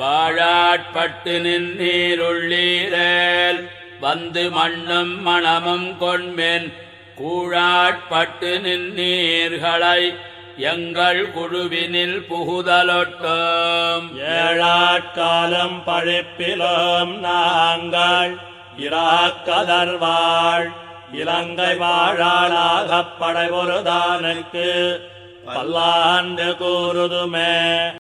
வாழாட்பட்டு நின்னீருள்ளீரேல் வந்து மண்ணும் மணமும் கொண்மென். கூழாட்பட்டு நின்னீர்களை எங்கள் குழுவினில் புகுதலொட்டும். ஏழாட்காலம் பழிப்பிலும் நாங்கள் இராக்கதர்வாள். இலங்கை வாழாளாகப் படைபொருதானுக்கு பல்லாண்டு கூறுதுமே.